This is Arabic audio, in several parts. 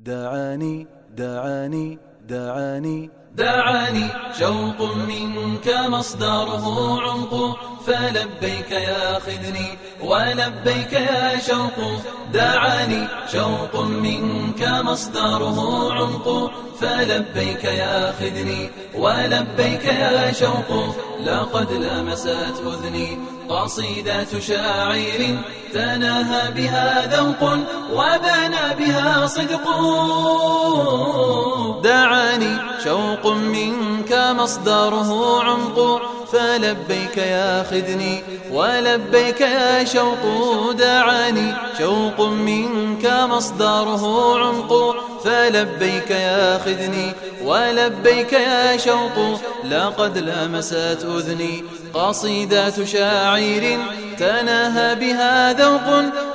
دعاني دعاني دعاني. دعاني شوق منك مصدره عمق. فلبيك يا خذني ولبيك يا شوق. دعاني شوق منك مصدره عمق. فلبيك يا خذني ولبيك يا شوق لقد لمست أذني. قصيدة شاعر تناهى بها ذوق وبنى بها صدق. دعاني شوق منك مصدره عمق. فلبيك يا خذني ولبيك يا شوق دعاني شوق منك مصدره عمق. فلبيك يا خذني ولبيك يا شوق. لقد لمست أذني. قصيدة شاعر تناهى بها ذوق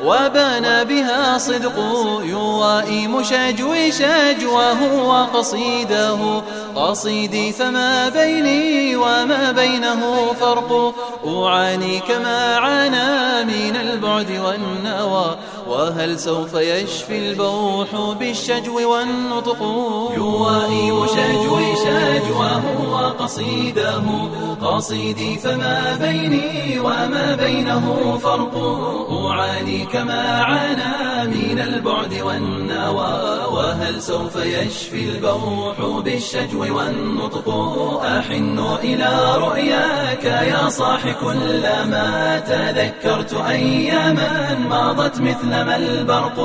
وبنى بها صدق. يوائم شجوي شجوه وقصيده قصيدي فما بيني وما بينه فرق. أعاني كما عانى من البعد والنوى. وهل سوف يشفي البوح بالشجو والنطق؟ يوائم شجوي وقصيده قصيدي فما بيني وما بينه فرق. أعاني كما عانى من البعد والنوى وهل سوف يشفي البوح بالشجو والنطق؟ أحن إلى رؤياك يا صاح كلما تذكرت أياما مضت مثلما البرق.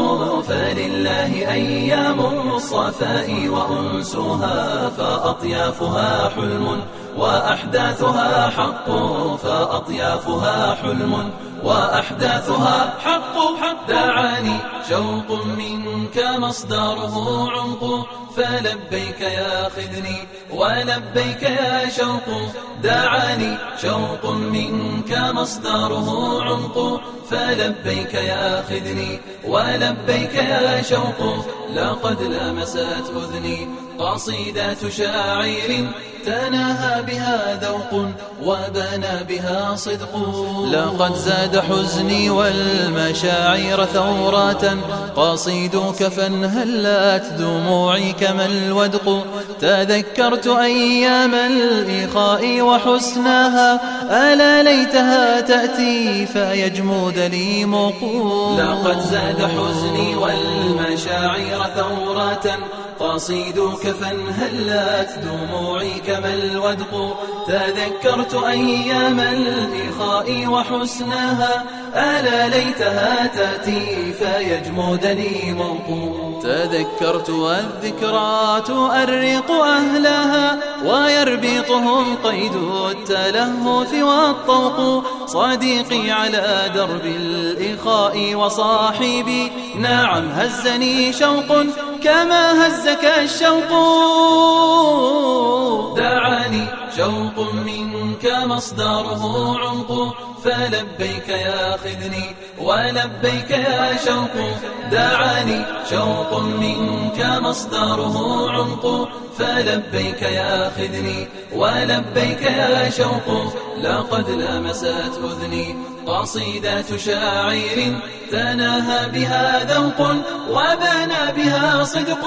فلله أيام الصفاء وأنسها فأطيافها حلم وأحداثها حق فأطيافها حلم. وأحداثها حق دعاني شوق منك مصدره عمق. فلبيك يا خذني ولبيك يا شوق دعاني شوق منك مصدره عمق. فلبيك يا خذني ولبيك يا شوق لقد لمست أذني. قصيدة شاعر تناهى بها ذوق وبنى بها صدق. لقد زاد حزني والمشاعر ثورة قصيدك فانهلت دموعي كما الودق. تذكرت أيام الإخاء وحسنها ألا ليتها تأتي فيجمود لي مقول. لقد زاد حزني والمشاعر ثورة. قصيدك فانهلت دموعي كما الودق. تذكرت أيام الإخاء وحسنها. ألا ليتها تأتي فيجمدني موقوت تذكرت والذكرى تؤرق أهلها ويربطهم قيد التلهف والطوق صديقي على درب الإخاء وصاحبي نعم هزني شوق كما هزك الشوق دعاني شوق منك مصدره عمق فلبيك يا خذني ولبيك يا شوق. دعاني شوق منك مصدره عمق. فلبيك يا خذني ولبيك يا شوق. لقد لمست أذني. قصيدة شاعر تناهى بها ذوق وبنى بها صدق.